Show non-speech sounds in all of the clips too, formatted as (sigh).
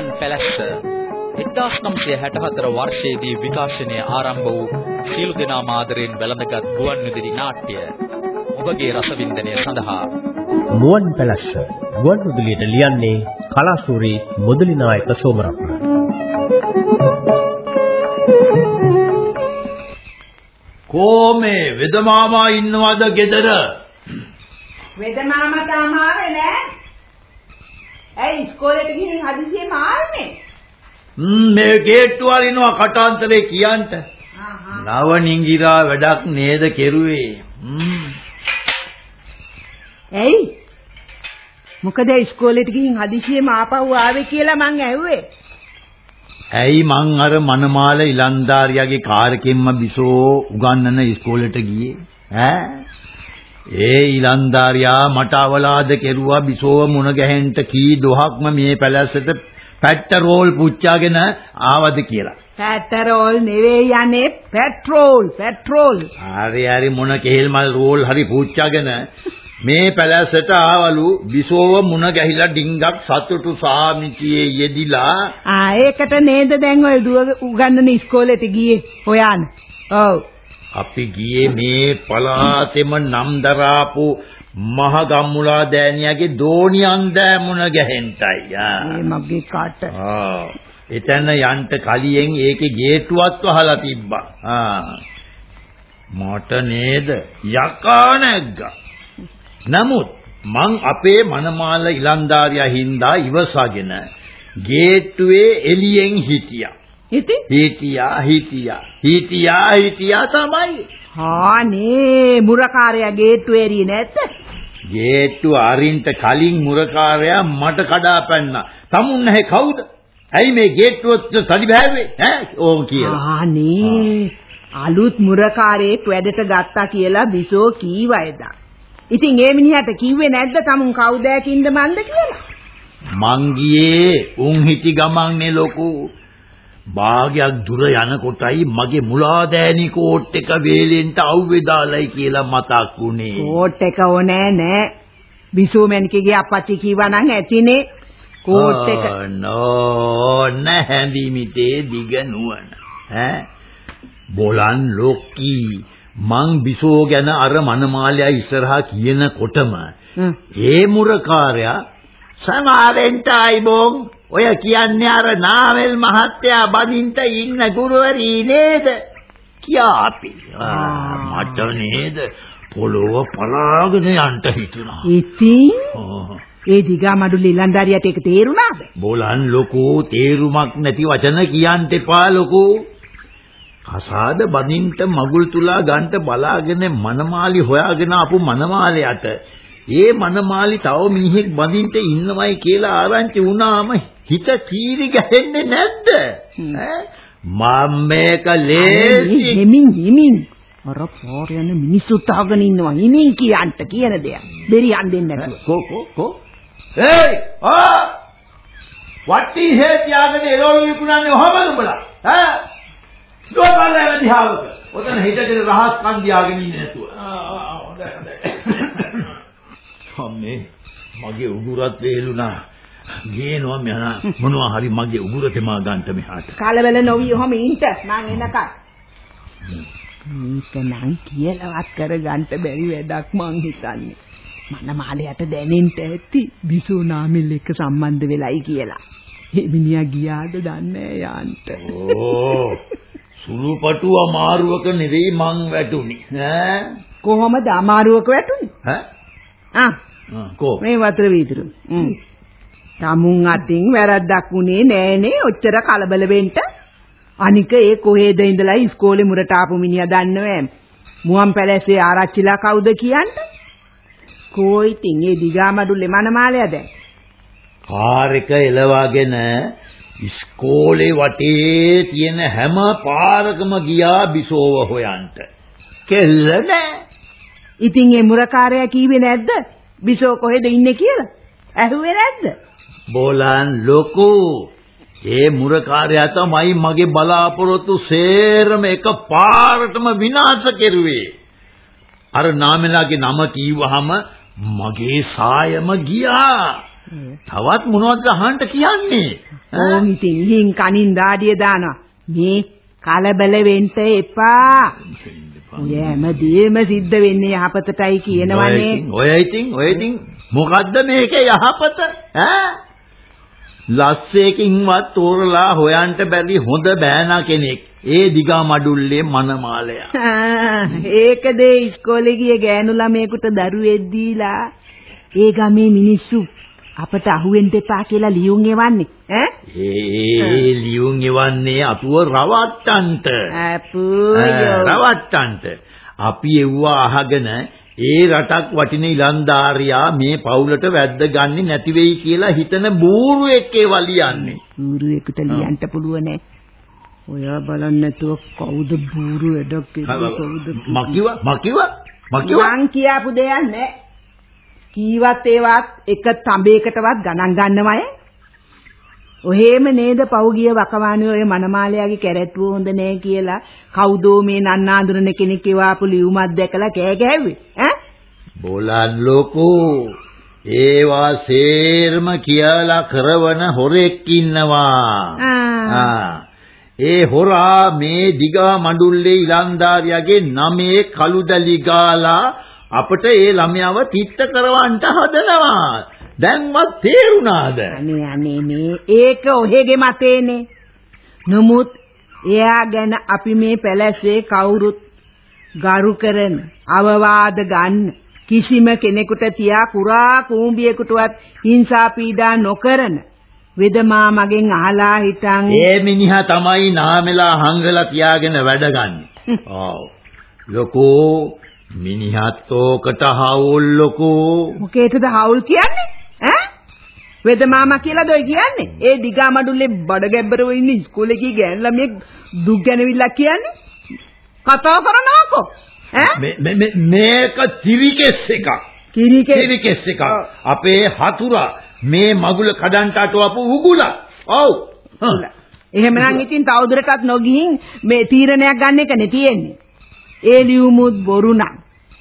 මුවන් පැලැස්ස 1964 වර්ෂයේදී විකාශනය ආරම්භ වූ සීළු දෙනා මාදරෙන් වැළඳගත් ගුවන් විදුලි නාට්‍ය ඔබගේ රසවින්දනය සඳහා මුවන් පැලැස්ස ගුවන් විදුලියට ලියන්නේ කලාසූරි මුදලි නායක සෝමරත්න කොමේ වෙද මාමා ඉන්නවද ගෙදර? වෙද මාමා තාම ආවේ නෑ. ඇයි ඉස්කෝලේට ගිහින් හදිසියෙම ආන්නේ? ම්ම් මේ ගේට්ටු වලිනවා කටාන්තරේ කියන්ට. නව නිංගිරා වැඩක් නේද කෙරුවේ. ඇයි? මොකද ඉස්කෝලේට ගිහින් හදිසියෙම ආපහු ආවේ කියලා මං ඇහුවේ. ඇයි මං අර මනමාල ඉලන්දාරියාගේ කාර් එකෙන්ම බිසෝ උගන්නන ඉස්කෝලේට ගියේ ඈ ඒ ඉලන්දාරියා මට අවලාද කෙරුවා බිසෝව මුණ ගැහෙන්න කී දොහක්ම මේ පැලැස්සට පැට්ටරෝල් පුච්චාගෙන ආවද කියලා. පැටරෝල් නෙවෙයි යන්නේ පෙට්‍රෝල් පෙට්‍රෝල්. හරි හරි මොන කෙහෙල් මල් රෝල් හරි පුච්චාගෙන මේ පැලැස්සට ආවලු විසෝව මුණ ගැහිලා ඩිංගක් සතුටු සාමිචියේ යෙදිලා ආ ඒකට නේද දැන් ඔය දුව උගන්නන ඉස්කෝලේට ගියේ හොයන්න ඔව් අපි ගියේ මේ පලාතෙම නම් දරාපු මහ ගම්මුලා දෑනියාගේ දෝණියන් දෑ මුණ ගැහෙන්ටයි. ආ. මගේ කට? ආ. එතන යන්න කලියෙන් ඒකේ ගේට්ටුවත් වහලා තිබ්බා. ආ. මට නේද? යකා නැග්ගා. නමුත් මං අපේ මනමාල ඉලන්දාරියා හින්දා ඉවසගෙන ගේට්ටුවේ එළියෙන් හිටියා. ඉතින් හිටියා හිටියා හිටියා හිටියා තමයි. හානේ මුරකාරයා ගේට්ටු එරියේ නැද්ද? ගේට්ටු අරින්ට කලින් මුරකාරයා මට කඩා පැන්නා. තමුන් නැහැ කවුද? ඇයි මේ ගේට්ටුවත් සඩි බෑවේ ඈ ඕම් කියලා. ආනේ අලුත් මුරකාරයෙක් වැඩට ගත්තා කියලා බිසෝ කීවයිදා. ඉතින් ඒ මිනිහට කිව්වේ නැද්ද තමුන් කවුද කින්ද මන්ද කියලා? මං ගියේ උන් හිටි ගමන්නේ ලොකු භාගයක් දුර යනකොටයි මගේ මුලාදෑනි කෝට් එක වේලෙන්ට අවුවේ දාලයි කියලා මතක් වුණේ. කෝට් එක ඕනේ නෑ. බිසෝමැනිකගේ අපච්චි කිව්වා නම් ඇතිනේ. කෝට් එක නෝ නැහැඳිමිතේ දිග නුවණ. ඈ බොලන් ලොක්කී මං බිසෝ ගැන අර මනමාලයා ඉස්සරහා කියනකොටම ඒ මුරකාරයා සමාවෙන්ටයි බොන් ඔය කියන්නේ අර නාවල් මහත්තයා බදින්ට ඉන්න ගුරුවරී නේද? කියා අපි. මට නේද? පොළොව පලාගෙන යන්න හිතුණා. ඉතින්? ඒ දිගා මඩුල් ඉලන්දාරියට ඒක තේරුණාද? බෝලන් ලොකෝ තේරුමක් නැති වචන කියන්න එපා ලොකෝ. කසාද බඳින්ට මගුල් තුලා ගන්ට බලාගෙන මනමාලි හොයාගෙන ආපු මනමාලයට ඒ මනමාලි තව මිනිහෙක් බඳින්ට ඉන්නවයි කියලා ආරංචි වුණාම හිත කීරි ගැහෙන්නේ නැද්ද? මම මේක ලේසි. හිමින් හිමින්. අර පාර යන මිනිස්සුත් අහගෙන ඉන්නවා. හිමින් කියන්න කියන දෙයක්. බෙරියන් දෙන්නේ නැතුව. කෝ කෝ කෝ. ඒයි ආ! වට්ටි හේතියාගෙන එළවලු විකුණන්නේ ඔහමද උඹලා. ඈ? දුවපල්ලා දිහාවක. ඔතන හිටගෙන රහස් කන් දියාගෙන ඉන්නේ නැතුව. හොඳයි හොඳයි. අම්මේ මගේ උගුරත් වේලුණා. ගේනවා මම මොනවා හරි මගේ උගුර තෙමා ගන්නට මෙහාට. කලබල නොවි ඔහම ඉන්න මං එනකන්. මේක නම් කියලාවත් කරගන්න බැරි වැඩක් මං හිතන්නේ. මනමාලයට දැනෙන්න ඇති බිසෝ නාමෙල් එක්ක සම්බන්ධ වෙලයි කියලා. ඒ මිනිහා ගියාද දන්නේ යාන්ට. ඕ සුළුපටු අමාරුවක නෙවෙයි මං වැටුනේ ඈ කොහොමද අමාරුවක වැටුනේ ඈ ආ කෝ? මේ වතුර වීදුරු. හ්ම්. tamun අතින් වැරද්දක් උනේ නෑනේ ඔච්චර කලබල වෙන්න. අනික ඒ කොහෙද ඉඳලා ඉස්කෝලේ මුරට ආපු මිනිහා දන්නවෑ මුවන් පැලැස්සේ ආරච්චිලා කවුද කියන්නේ? කෝ ඉතින් ඒ දිගාමඩුල්ලේ මනමාලයා දැන්? කාර් එක එලවාගෙන ඉස්කෝලේ වටේ තියෙන හැම පාරකම ගියා බිසෝව හොයන්ට. කෙල්ල නෑ. ඉතින් ඒ මුරකාරයා කීවේ නැද්ද? බිසෝ කොහෙද ඉන්නේ කියලා? ඇහුවේ නැද්ද? බෝලන් ලොකෝ. ඒ මුරකාරයා තමයි මගේ බලාපොරොත්තු සේරම එක පාරටම විනාශ කෙරුවේ. අර නාමලාගේ නම කීවහම මගේ සායම ගියා. තවත් මොනවද අහන්න කියන්නේ? ඕන් ඉතින් ඉහින් කනින් දාඩිය දානවා. මේ කලබල වෙන්න එපා. ඔය හැමදේම සිද්ධ වෙන්නේ යහපතටයි කියනවනේ. ඔය ඉතින් ඔය ඉතින් මොකද්ද මේකේ යහපත? ඈ? ලස්සේකින්වත් තෝරලා හොයන්න බැරි හොඳ බෑනා කෙනෙක්. ඒ දිගා මඩුල්ලේ මනමාලයා. ඒකද ඉස්කෝලේ ගිය ගෑනු ළමයෙකුට දරුවෙක් දීලා ඒ ගමේ මිනිස්සු අපට අහුවෙන්න එපා කියලා ලියුම් එවන්නේ. ඈ? ඒ ලියුම් එවන්නේ අපුව රවට්ටන්ට. අපෝ රවට්ටන්ට. අපි එව්වා අහගෙන ඒ රටක් වටින ඉලන්දාරියා මේ පවුලට වැද්ද ගන්නේ නැති වෙයි කියලා හිතන බූරුවෙක් ඒවා ලියන්නේ. බූරුවෙකුට ලියන්න පුළුවන්. ඔයා බලන්න නැතුව කවුද බූරු වැඩක්? කවුද මකිව මකිව මකිව? මං කියාපු දෙයක් නෑ. කීවත් ඒවත් එක තඹයකටවත් ගණන් ගන්නවය. ඔහේම නේද පෞගිය වකවානුවේ ඔය මනමාලයාගේ කැරට්ටුව හොඳ නෑ කියලා? කවුදෝ මේ නන්නාඳුරන කෙනෙක් එවාපු ලියුමක් දැකලා කෑ ගැහුවේ? ඈ? බෝලන් ලෝකෝ ඒවා සේර්ම කියලා කරවන හොරෙක් ඉන්නවා. ආ. ඒ හොරා මේ දිගා මඩුල්ලේ ඉලන්දාරියාගේ නමේ කළුදලි ගාලා අපට ඒ ළමයාව තිත්ත කරවන්න හදනවා. දැන්වත් තේරුණාද? අනේ අනේ මේ ඒක ඔහෙගේ මතේනේ. නමුත් එයා ගැන අපි මේ පැලැස්සේ කවුරුත් ගරු කරන අවවාද ගන්න කිසිම කෙනෙකුට තියා කුරා කූඹියෙකුටවත් හිංසා පීඩා නොකරන වෙදමා මගෙන් අහලා හිටන් ඒ මිනිහා තමයි නාමෙලා හංගලා තියාගෙන වැඩ ගන්න. ඔව්. (laughs) ලොකෝ මිනිහත් ඕකට හවුල් ලොකෝ. මොකේටද හවුල් කියන්නේ? ඈ? වෙද මාමා කියලාද ඔය කියන්නේ? ඒ දිගා මඩුල්ලේ බඩ ගැබ්බරව ඉන්න ඉස්කෝලේ ගිය ගෑන් ළමයෙක් දුක් ගැනවිල්ලක් කියන්නේ? කතා කරනවාකෝ. ඈ? මේක තිරිකෙස් එකක්. කිරිකෙස් තිරිකෙස් එකක්. අපේ හතුරා මේ මගුල කඩන්ට අටවපු උගුලා. ඔව්. එහෙමනම් ඉතින් තවදුරටත් නොගිහින් මේ තීරණයක් ගන්න එකනේ තියෙන්නේ. ඒ ලියුමුත් බොරු නම්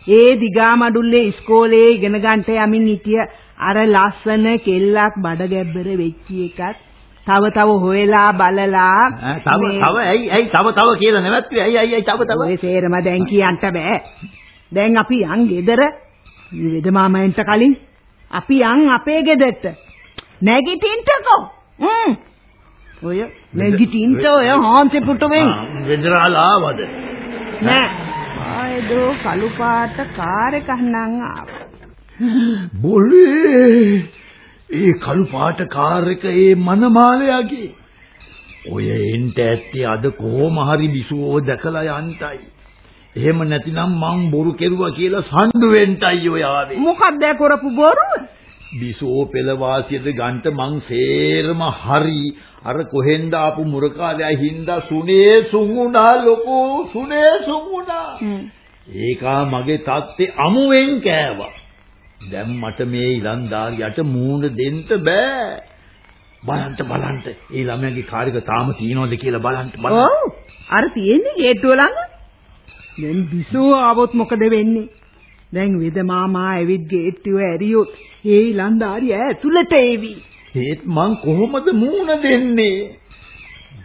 ඒ දිගා මඩුල්ලේ ඉස්කෝලේ ඉගෙන ගන්නට යමින් හිටිය අර ලස්සන කෙල්ලක් බඩ ගැබ්බර වෙච්ච එකත් තව තව හොයලා බලලා තව තව ඇයි ඇයි තව තව කියලා නැවැත්තුවේ? ඇයි ඇයි තව තව? ඔය සේරම දැන් කියන්න බෑ. දැන් අපි යන් ගෙදර වෙද මාමයන්ට කලින් අපි යන් අපේ ගෙදරට. නැගිටින්නකෝ. හ්ම්. ඔය නැගිටින්න ඔය හාන්සේ පුටුවෙන්. ගෙදරලා ආවද නෑ ආයදෝ කළු පාට කාර් එකක් නම් ආවා. බොලේ ඒ කළු පාට කාර් එක ඒ මනමාලයාගේ. ඔය එන්ට ඇත්තේ අද කොහොම හරි විසුවව දැකලා යන්ටයි. එහෙම නැතිනම් මං බොරු කෙරුවා කියලා සම්ඩු වෙන්ටයි ඔය ආවේ. මොකක්ද කරපු බොරුව? විසෝ පෙළ වාසියද ගන්ට මං සේරම හරි අර කොහෙන්ද ආපු මුරකාලයා හින්දා සුනේ සුඟුණා ලොකෝ සුනේ සුඟුණා ඒකා මගේ තාත්තේ අමුවෙන් කෑවා. දැන් මට මේ ඉලන්දාරියට මූණ දෙන්න බෑ. බලන්න බලන්න. ඒ ළමයාගේ කාර්යක තාම තියනවද කියලා බලන්න බලන්න. ඔව්. අර තියෙන්නේ ගේට්ටුව ළඟ. දැන් බිසෝ ආවොත් මොකද වෙන්නේ? දැන් වෙද මාමා ඇවිත් ගේට්ටුව ඇරියොත් ඒ ඉලන්දාරිය ඇතුළට එවි ඒත් මං කොහොමද මූණ දෙන්නේ?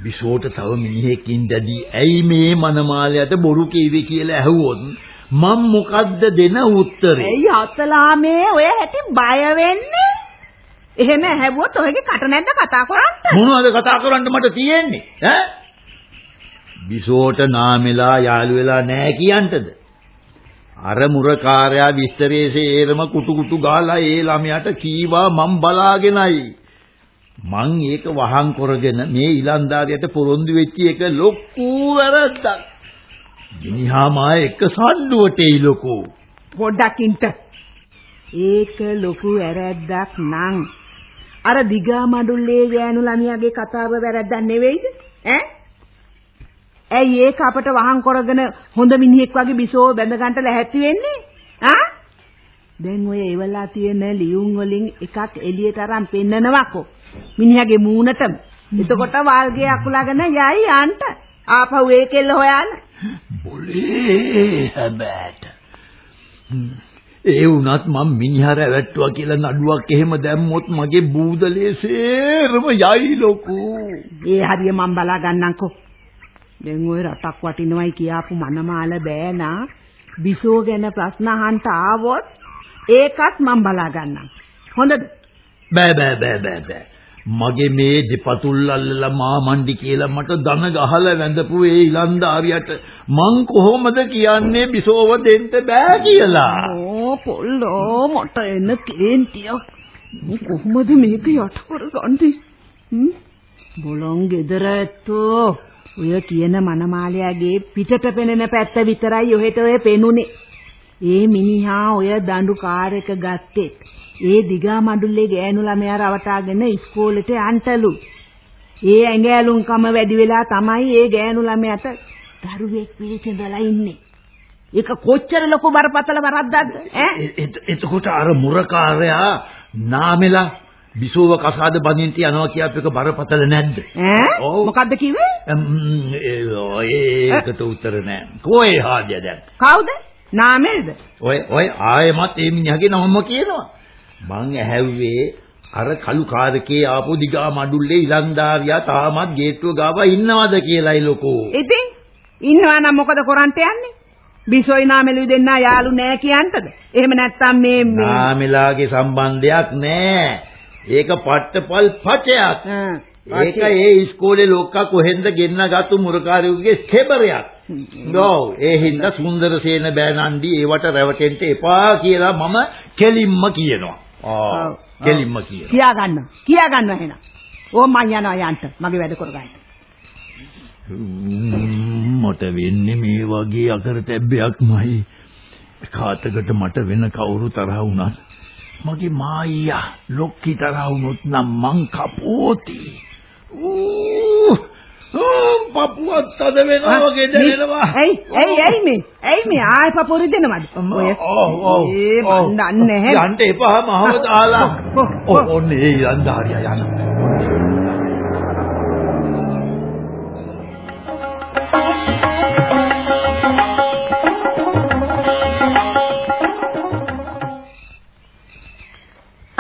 විසෝට තව මිනිහෙකින් දැඩි ඇයි මේ මනමාලයට බොරු කීවේ කියලා ඇහුවොත් මම මොකද්ද දෙන උත්තරේ? ඇයි අතලාමේ ඔය හැටි බය වෙන්නේ? එහෙම ඇහුවොත් ඔයගේ කට නැද්ද කතා කරන්න? මොනවද කතා කරන්න මට තියෙන්නේ? ඈ? විසෝට නාමෙලා යාළු වෙලා නැහැ කියන්ටද? අර මුරකාරයා විස්තරයේ සේරම කුටු කුටු ගාලා ඒ ළමයාට කීවා මං බලාගෙනයි. මං ඒක වහං කරගෙන මේ ඊලන්දාරියට පොරොන්දු වෙච්ච එක ලොකු වැරද්දක්. මිනිහා මා එක්ක සම්ඩුවට එයි ලොකෝ. පොඩ්ඩක් ඉන්න. ඒක ලොකු වැරද්දක් නං. අර දිගා මඩුල්ලේ ගෑනු ළමයාගේ කතාව වැරද්දක් නෙවෙයිද? ඈ ඇයි ඒක අපට වහං කරගෙන හොඳ මිනිහෙක් වගේ බිසෝ බැඳ ගන්නට ලැහැත්ති වෙන්නේ? ආ? දැන් ඔය එවලා තියෙන ලියුම් වලින් එකක් එළියට අරන් පෙන්නනවකෝ. මිනිහාගේ මූණටම. එතකොට වාල්ගේ අකුලාගෙන යයි යන්ට. ආපහු ඒකෙල්ල හොයන්න. බොලේ හැබෑට. ඒ වුණත් මම මිනිහා රැවට්ටුවා කියලා නඩුවක් එහෙම දැම්මොත් මගේ බූදලේ සේරම යයි ලොකෝ. ඒ හරිය මම බලා ගන්නම්කෝ. දැන් ওই රටක් වටිනවයි කියාපු මනමාල බෑනා බිසෝ ගැන ප්‍රශ්න අහන්න ආවොත් ඒකත් මම බලා ගන්නම්. හොඳද? බෑ බෑ බෑ බෑ බෑ. මගේ මේ දෙපතුල් අල්ලලා මාමණ්ඩි කියලා මට දන ගහලා වැඳපු ඒ ඉලන්දාරියට මං කොහොමද කියන්නේ බිසෝව දෙන්න බෑ කියලා. ඕ පොල්ලෝ මට එන කේන්තිය. මම කොහොමද මේක යට කරගන්නේ? හ්ම්? බොලොන් ගෙදර ඇත්තෝ ඔය කියන මනමාලයාගේ පිටට පෙනෙන පැත්ත විතරයි ඔහෙට ඔය පෙනුනේ. ඒ මිනිහා ඔය දඬු කාර් එක ගත්තේ. ඒ දිගා මඩුල්ලේ ගෑනු ළමයා රවටාගෙන ඉස්කෝලේට යන්ටලු. ඒ ඇඟෑලුම්කම වැඩි වෙලා තමයි ඒ ගෑනු ළමයාට දරුවෙක් පිළිචඳලා ඉන්නේ. ඒක කොච්චර ලොකු බරපතල වරද්දක්ද ඈ? එතකොට අර මුරකාරයා නාමෙලා බිසෝව කසාද බඳින්න යනවා කියප එක බරපතල නැද්ද? ඈ. මොකද්ද කිව්වේ? ඒකට උත්තර නෑ. කොහේ හාදිය දැන්? කවුද? නාමෙල්ද? ඔය ඔය ආයෙමත් ඒ මිනිහගේ නමම කියනවා. මං ඇහැව්වේ අර කළු කාරකේ ආපු දිගා මඩුල්ලේ ඉලන්දාරියා තාමත් ගේට්ටුව ගාව ඉන්නවද කියලායි ලොකෝ. ඉතින් ඉන්නවා නම් මොකද කරන්ට යන්නේ? බිසෝයි නාමෙලුයි දෙන්න යාළු නෑ කියන්ටද? එහෙම නැත්තම් මේ- නාමෙලාගේ සම්බන්ධයක් නෑ. ඒක පට්ටපල් පචයක්. ඒක ඒ ඉස්කෝලේ ලොක්කා කොහෙන්ද ගෙන්නගත්තු මුරකාරයෙකුගේ ස්කෙබරයක්. නෝ ඒ හින්දා සුන්දරසේන බෑනන්ඩි ඒවට රැවටෙන්න එපා කියලා මම කෙලින්ම කියනවා. ආ කෙලින්ම කියනවා. කියා ගන්න. කියා ගන්න එහෙනම්. ඕ මං යනවා යන්ට. මගේ වැඩ කරගන්න. මට වෙන්නේ මේ වගේ අකරතැබ්බයක්මයි. කාතකට මට වෙන කවුරු තරහ වුණත් මගේ මායියා ලොක්කි තරහ වුණොත් නම් මං කපෝති. ඌ පපුවත් අද වෙනවා වගේ දැනෙනවා. ඇයි ඇයි ඇයි මේ? ඇයි මේ ආයෙ පපොරි දෙනවද? ඔය ඔව් ඒ මන් දන්නේ නැහැ. යන්න එපා මහව දාලා. ඔන්න ඒ යන්දාරියා යන.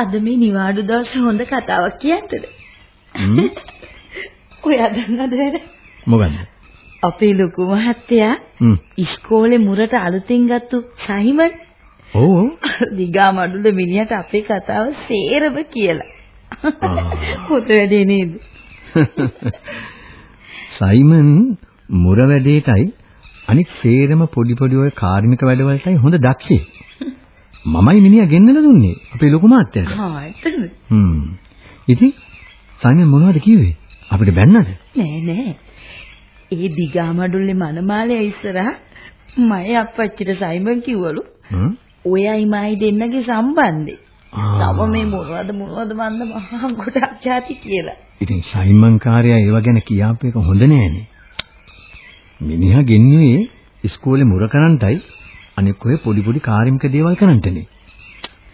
අද මේ නිවාඩු දවසේ හොඳ කතාවක් කියන්නද? ඔයා දන්නවද නේද? මොකද්ද? අපේ ලොකු මහත්තයා. ඉස්කෝලේ මුරට අලුතින් ගත්තු සයිමන් ඔව්. දිගා මඩුල මිනිහට අපේ කතාව සේරම කියලා. හොඳ වැඩේ නේද? (laughs) සයිමන් මුර වැඩේටයි අනිත් සේරම පොඩි පොඩි ඔය කාර්මික වැඩවලටයි හොඳ දක්ෂේ. මමයි මිනිහා ගෙන්නලා දුන්නේ අපේ ලොකු මාත්‍යාට. හා එතනද? හ්ම්. ඉතින් සයිමන් මොනවද කිව්වේ? අපිට බැන්නද? නෑ නෑ. ඒ දිගා මඩුල්ලේ මනමාලේ ඉස්සරහ මගේ අප්පච්චිට සයිමන් කිව්වලු හ්ම්. ඔයයි මයි දෙන්නගේ සම්බන්ධේ. තව මේ මොනවද මොනවද මන්ද මහා ගොඩක් જાති කියලා. ඉතින් සයිමන් කාර්යය ඒව ගැන කියාපු එක හොඳ නෑනේ. මිනිහා ගෙන්නුවේ ඉස්කෝලේ මුර කරන්ටයි අනික ඔය පොඩි පොඩි කාර්මික දේවල් කරන්ටනේ.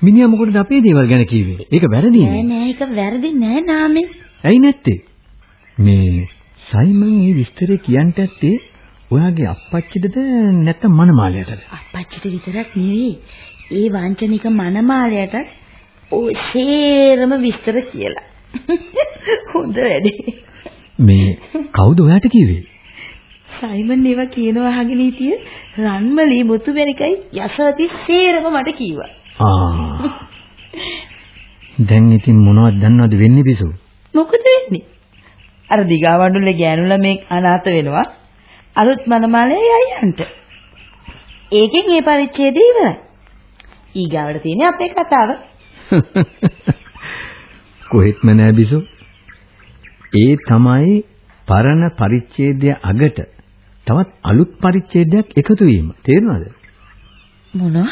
මිනිහා මොකටද අපේ දේවල් ගැන කිව්වේ? ඒක නෑ වැරදිනේ. නෑ ඒක වැරදි නෑ නාමේ. ඇයි නැත්තේ? මේ සයිමන් මේ විස්තරේ කියන්ට ඇත්තේ ඔයාගේ අප්පච්චිටද නැත්නම් මනමාලයටද? අප්පච්චිට විතරක් නෙවෙයි. ඒ වංචනික මනමාලයට ඔය සේරම විස්තර කියලා. (laughs) හොඳ වැඩේ. මේ කවුද ඔයාට කිව්වේ? සයිමන් ඒවා කියනවා අහගෙන හිටිය රන්මලී මුතුමැණිකයි යසවති සේරම මට කිව්වා. ආ. දැන් ඉතින් මොනවද දන්නවද වෙන්නේ පිසු? මොකද වෙන්නේ? අර දිගවඩුල්ලේ ගෑනු ළමෙක් අනාථ වෙනවා. අලුත් මනමාලේ යයන්ට. ඒකෙන් මේ පරිච්ඡේදය ඉවරයි. ඊගාවට තියෙන්නේ අපේ කතාව. (laughs) කොහෙත්ම නෑ බිසු. ඒ තමයි පරණ පරිච්ඡේදය අගට තවත් අලුත් පරිච්ඡේදයක් එකතු වීම. තේරුණාද? මොනවා?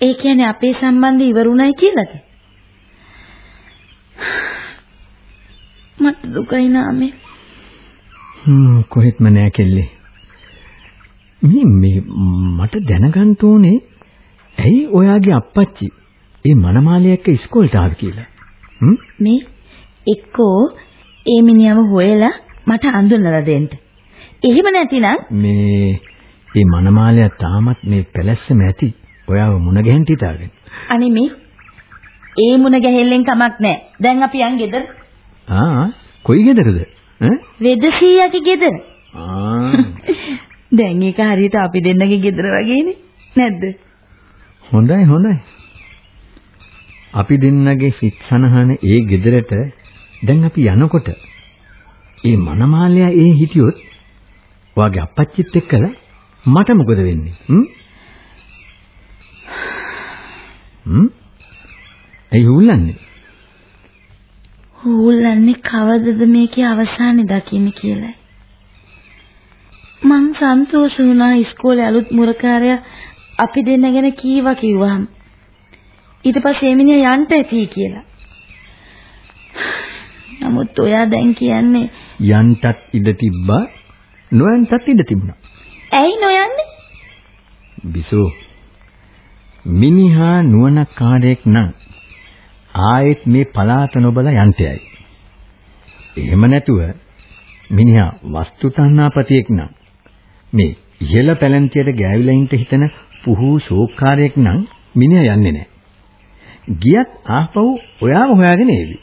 ඒ කියන්නේ අපේ සම්බන්ධය ඉවරුණයි කියලාද? මට දුකයි නාමේ. හ්ම් කොහෙත්ම නෑ කෙල්ලේ. මේ මේ මට දැනගන්න ඕනේ ඇයි ඔයාගේ අප්පච්චි ඒ මනමාලේ එක්ක ඉස්කෝලේට ආවේ කියලා. හ්ම්? මේ එක්කෝ ඒ මිනිහව හොයලා මට අඳුනලා දෙන්න. එහෙම නැතිනම් මේ මේ මනමාලයා තාමත් මේ පැලැස්සම ඇති. ඔයාව මුණ ගැහෙන්න හිතාගෙන. අනේ මේ ඒ මුණ ගැහෙල්ලෙන් කමක් නැහැ. දැන් අපි යන් ගෙදර. ආ කොයි ගෙදරද? ඈ? වෙදසියාගේ ගෙදර. ආ (laughs) දැන් ඒක හරියට අපි දෙන්නගේ ගෙදර වගේනේ. නැද්ද? හොඳයි හොඳයි. අපි දෙන්නගේ සිත්සනහන ඒ ගෙදරට දැන් අපි යනකොට ඒ මනමාලයා ඒ හිටියොත් ඔයාගේ අපච්චිත් එක්කලා මට මොකද වෙන්නේ? හ්ම්? හ්ම්? ඇයි හුල්ලන්නේ? හූල්ලන්නේ කවදද මේකේ අවසානේ දකින්නේ කියලායි. මං සන්තෝෂ වුණා ඉස්කෝලේ අලුත් මුරකාරයා අපි දෙන්න ගැන කීවා කිව්වහම. ඊට පස්සේ එමිනියා යන්න ඇති කියලා. (sighs) නමුත් ඔයා දැන් කියන්නේ යන්ටත් ඉඩ තිබ්බා නොයන්ටත් ඉඩ තිබුණා. ඇයි නොයන්නේ? බිසෝ මිනිහා නුවණ කාඩයක් නම් ආයෙත් මේ පලාත නොබලා යන්ටයයි. එහෙම නැතුව මිනිහා වස්තු තණ්හාපතියෙක් නම් මේ ඉහළ පැලැන්තියට ගෑවිලා ඉන්න හිතන පුහු ශෝක්කාරයෙක් නම් මිනිහා යන්නේ නැහැ. ගියත් ආපහු ඔයාව හොයාගෙන එවි.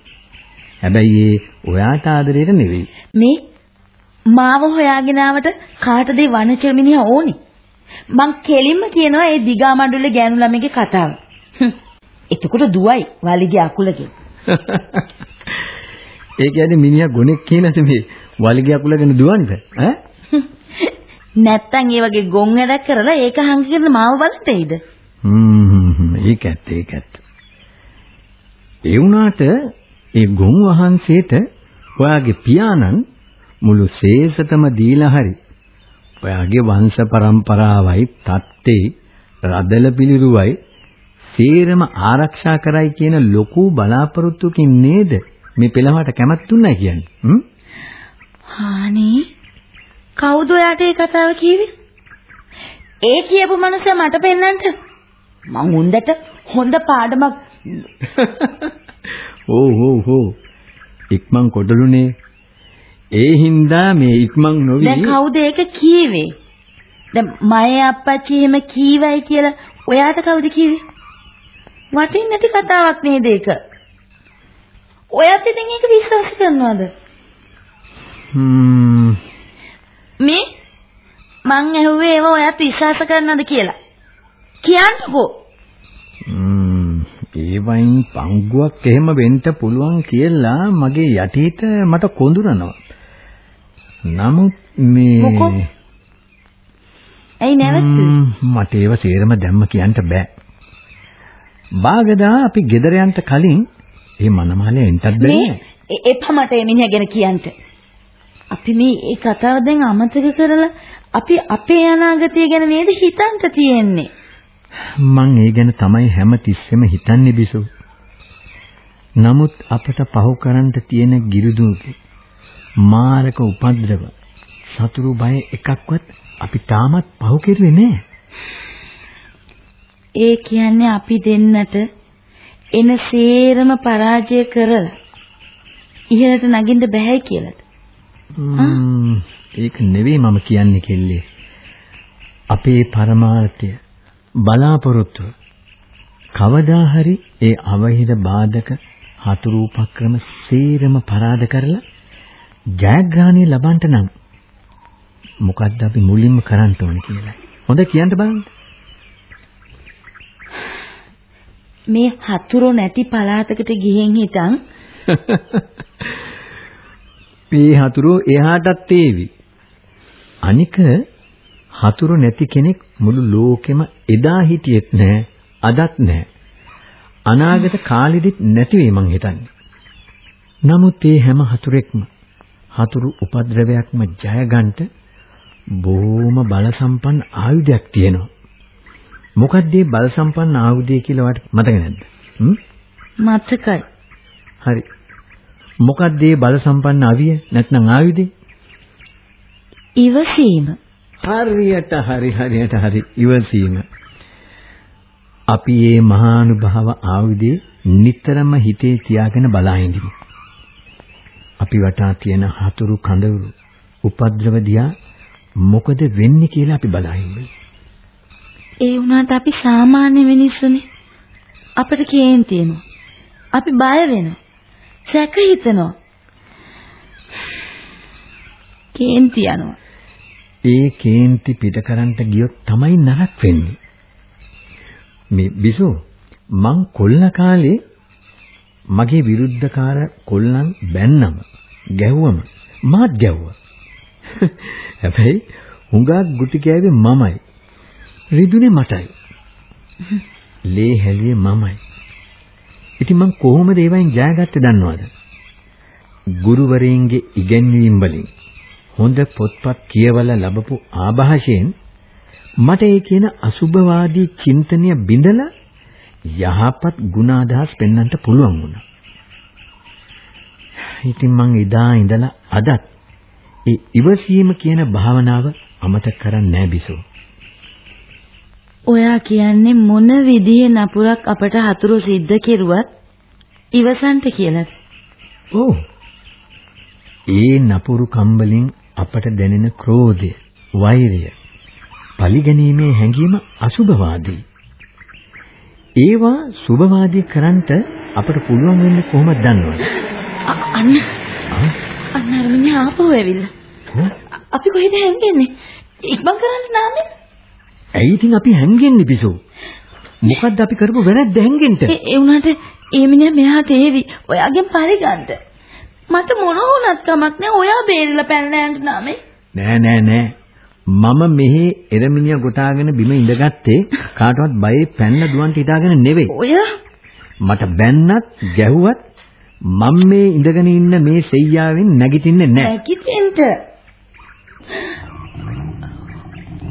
හැබැයි ඒ ඔයාට ආදරේට නෙවෙයි. මේ මාව හොයාගෙන ආවට කාටද ඒ වනචර මිනිහා ඕනේ? මං කෙලින්ම කියනවා ඒ දිගා මඬුල්ලේ ගෑනු ළමයිගේ කතාව. එතකොට දුවයි වලිගේ අකුලකින්. (laughs) ඒ කියන්නේ මිනිහා ගොනෙක් කියනද මේ වලිගය අකුලගෙන දුවන්නද? ඈ? නැත්තම් ඒ වගේ ගොන් වැඩක් කරලා ඒක හංගගෙන මාව බලන්න එයිද? හ්ම් ඒක ඇත්ත ඒක ඇත්ත. ඒ වුණාට ඒ ගොන් වහන්සේට ඔයාගේ පියාණන් මුළු ශේෂතම දීලා හරි ඔයාගේ වංශ પરම්පරාවයි තත්තේ රදල පිළිරුවයි සේරම ආරක්ෂා කරයි කියන ලොකු බලාපොරොත්තුකින් නේද මේ පෙළහට කැමැත්තුන්නයි කියන්නේ. හ්ම්? හානේ කවුද ඔයාට ඒ කතාව කිව්වේ? ඒ කියපු මනුස්සයා මට පෙන්නන්න. මං හොඳට හොඳ පාඩමක් ඕ ඕ ඕ ඉක්මන් කොටලුනේ ඒ හින්දා මේ ඉක්මන් නොවි දැන් කවුද ඒක කීවේ? දැන් මයේ අප්පච්චි එහෙම කීවයි කියලා ඔයාට කවුද කිව්වේ? වටින් නැති කතාවක් නේද ඒක? ඔයත් ඉතින් ඒක විශ්වාස කරනවද? හ්ම් මේ මං ඇහුවේ ඒව ඔයත් විශ්වාස කරනවද කියලා. කියන්නකෝ. ම්ම් ඒ වයින් පංගුවක් එහෙම වෙන්න පුළුවන් කියලා මගේ යටිහිත මට කොඳුරනවා. නමුත් මේ මොකෝ? ඇයි නැවතුනේ? මට ඒව සේරම දැම්ම කියන්න බෑ. බාගදා අපි ගෙදර යන්න කලින් මේ මනමාලේ එන්ටත් මේ බෑ. එ- එපා මට මේ මිනිහා ගැන කියන්න. අපි මේ ඒ කතාව දැන් අමතක කරලා අපි අපේ අනාගතය ගැන නේද හිතන්න තියෙන්නේ. මං ඒ ගැන තමයි හැම තිස්සෙම හිතන්නේ බිසෝ. නමුත් අපට පහු කරන්න තියෙන ගිරුදුගේ මාරක උපද්‍රව සතුරු බය එකක්වත් අපි තාමත් පහු කෙරුවේ නෑ. ඒ කියන්නේ අපි දෙන්නට එන සේරම පරාජය කරලා ඉහළට නගින්න බෑ කියලාද? ඒක නෙවෙයි මම කියන්නේ කෙල්ලේ. අපේ පරමාර්ථය බලාපොරොත්තුව කවදා හරි ඒ අවහිර බාධක හතුරු උපක්‍රම සේරම පරාද කරලා ජයග්‍රහණය ලබන්න නම් මොකද්ද අපි මුලින්ම කරන්න ඕනේ කියලා. හොඳ කියන්න බලන්න. මේ හතුරු නැති පළාතකට ගිහින් හිටන් (laughs) මේ හතුරු එහාටත් ඒවි. අනික හතුරු නැති කෙනෙක් මුළු ලෝකෙම එදා හිටියෙත් නැහැ අදත් නැහැ. අනාගත කාලෙදිත් නැති වෙයි මං හිතන්නේ. නමුත් මේ හැම හතුරෙක්ම හතුරු උපද්‍රවයක්ම ජය ගන්නට බොහොම බල සම්පන්න ආයුධයක් තියෙනවා. මොකක්ද මේ බල සම්පන්න ආයුධය කියලා වට මතක නැද්ද? හ්ම්? මතකයි. හරි. මොකක්ද මේ බල සම්පන්න අවිය නැත්නම් ආයුධය? ඉවසීම. හරියට හරි හරියට හරි ඉවසීම. අපි මේ මහානුභාව ආයුධය නිතරම හිතේ තියාගෙන බලා ඉඳිමු. අපි වටා තියෙන හතුරු කඳවුරු උපද්‍රව දිහා මොකද වෙන්නේ කියලා අපි බලා ඉමු. ඒ වුණාට අපි සාමාන්‍ය මිනිස්සුනේ. අපිට කේන්ති එනවා. අපි බය වෙනවා. සැක හිතනවා. කේන්ති යනවා. ඒ කේන්ති පිට කරන්ට ගියොත් තමයි නරක වෙන්නේ. මේ බිසෝ මං කොල්ල කාලේ මගේ විරුද්ධකාර කොල්ලන් බැන්නම ගැහුවම මාත් ගැහුවා. (laughs) හැබැයි හුඟක් ගුටි කෑවේ මමයි. රිදුනේ මටයි. (laughs) ලේ හැලියේ මමයි. ඉතින් මං කොහොමද ඒවයින් ජයගත්තේ දන්නවද? ගුරුවරයන්ගේ ඉගැන්වීම් වලින් හොඳ පොත්පත් කියවලා ලැබපු ආభాෂයෙන් මට ඒ කියන අසුභවාදී චින්තනය බිඳලා යහපත් ගුණ අදහස් පෙන්වන්න පුළුවන් වුණා. ඉතින් මං එදා ඉඳලා අදත් ඒ ඉවසීම කියන භාවනාව අමතක කරන්නේ නැහැ බිසෝ. ඔයා කියන්නේ මොන විදිහේ නපුරක් අපට හතුරු සිද්ධ කෙරුවත් ඉවසන්ට කියලාද? ඔව්. ඒ නපුරු කම්බලින් අපට දැනෙන ක්‍රෝධය, වෛරය, පරිගැනීමේ හැඟීම අසුභවාදී. ඒවා සුභවාදී කරන්ට අපට පුළුවන් වෙන්නේ කොහොමද දන්නවද? අන්න අන්න මිනිහා ආපහු ඇවිල්ලා. අපි කොහෙද හැංගෙන්නේ? ඉක්මන් කරන්න නාමේ. ඇයි ඉතින් අපි හැංගෙන්නේ බිසෝ? මොකද්ද අපි කරපු වැරද්ද හැංගෙන්න? ඒ උනාට ඒ මිනිහා මෙහාට ඒවි. ඔයාගෙන් පරිගන්න. මට මොන වුණත් කමක් නෑ. ඔයා බේරිලා පැනලා යන්න නාමේ. නෑ නෑ නෑ. මම මෙහි එරමිනිය ගොටාගෙන බිම ඉඳගත්තේ කාටවත් බයේ පැන්න දුවන්ට හිතාගෙන නෙවෙයි. ඔය මට බැන්නත් ගැහුවත් මම මේ ඉඳගෙන ඉන්න මේ සෙයියාවෙන් නැගිටින්නේ නැහැ. නැගිටින්න.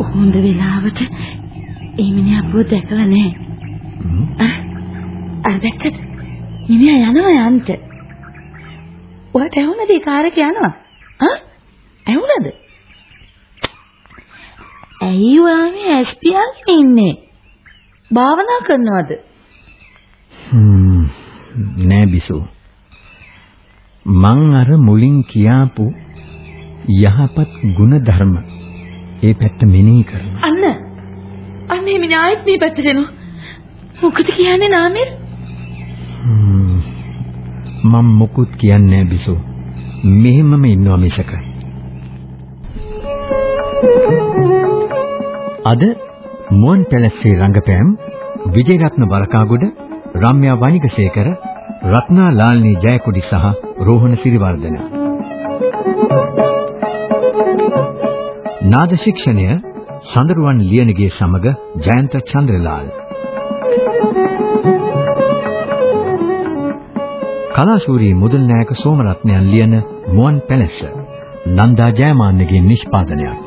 හොඳ වෙලාවට ඒ මිනිහා අපුව දැකලා නැහැ. අර දැක්කද? මිනිහා යනවා යන්ට. ඔයාට ඇහුණද ඒ කාර් එක යනවා? ආ? ඇහුණද? ඇයි ඔයා මේ ඇස් පියාගෙන ඉන්නේ? භාවනා කරනවද? නෑ බිසෝ. මං අර මුලින් කියාපු යහපත් ගුණ ධර්ම ඒ පැත්ත මෙනෙහි කරනවා. අන්න. අන්න මේ මිනිහා ආයෙත් මේ පැත්තට එනවා. මොකද කියන්නේ නාමල්? මම මොකුත් කියන්නේ නෑ බිසෝ. මෙහෙමම ඉන්නවා මිසක. අද මුවන් පැලස්සේ රංගපෑම් විජේරත්න වරකාගොඩ රම්‍යා වනිකසේකර රත්නා ලාල්නී ජයකොඩි සහ රෝහණ සිරිවර්ධන. නාද ශික්ෂණය සඳරුවන් ලියනගේ සමග ජයන්ත චන්ද්‍රලාල්. කලාශූරී මුදල් නායක සෝමරත්නයන් ලියන මුවන් පැලස්ස නන්දා ජයමාන්නගේ නිෂ්පාදනයක්.